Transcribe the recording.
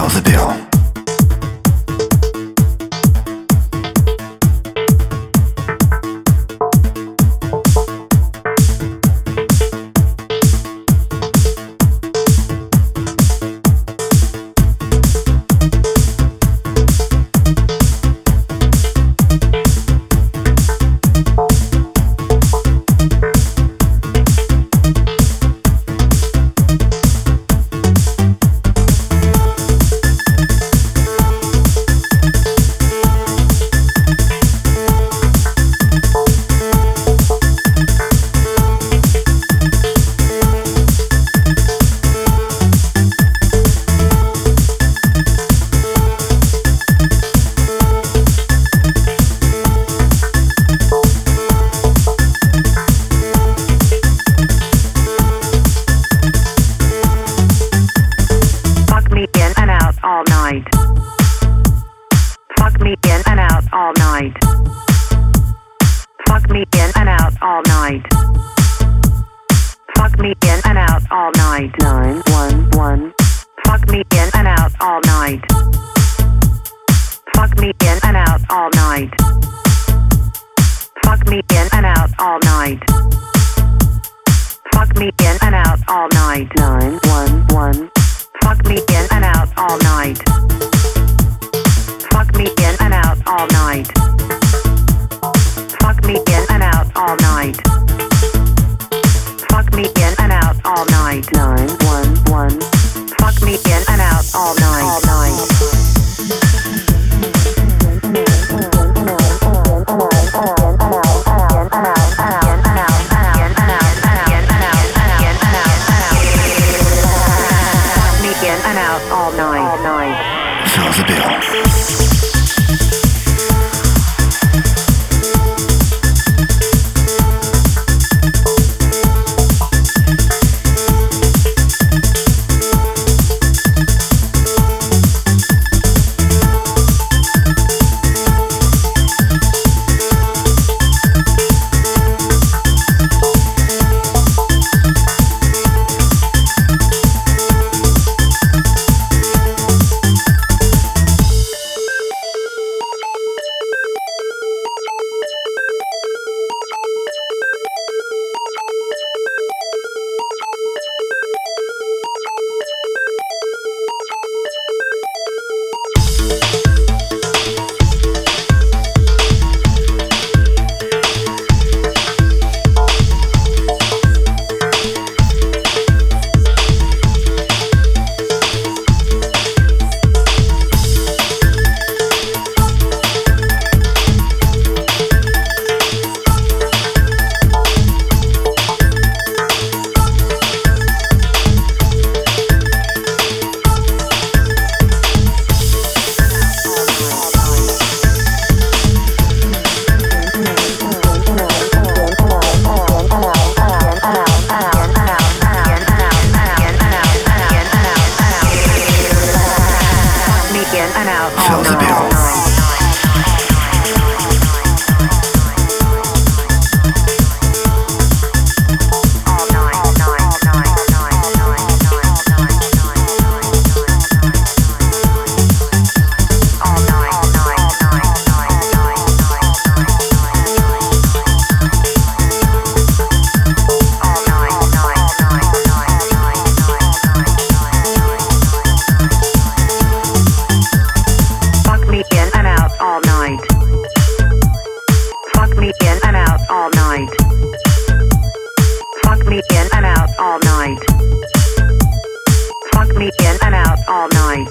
How's the bill? all night. Fuck me in and out all night. Fuck me in and out all night. 911. Fuck me in and out all night. Fuck me in and out all night. Fuck me in and out all night. Fuck me in and out all night. 911. Fuck me in and out all night. night. Fuck me in and out all night. Fuck me in and out all night. 911. Fuck me in and out all night. All night. Fill the bill. weekend. I'm out all night.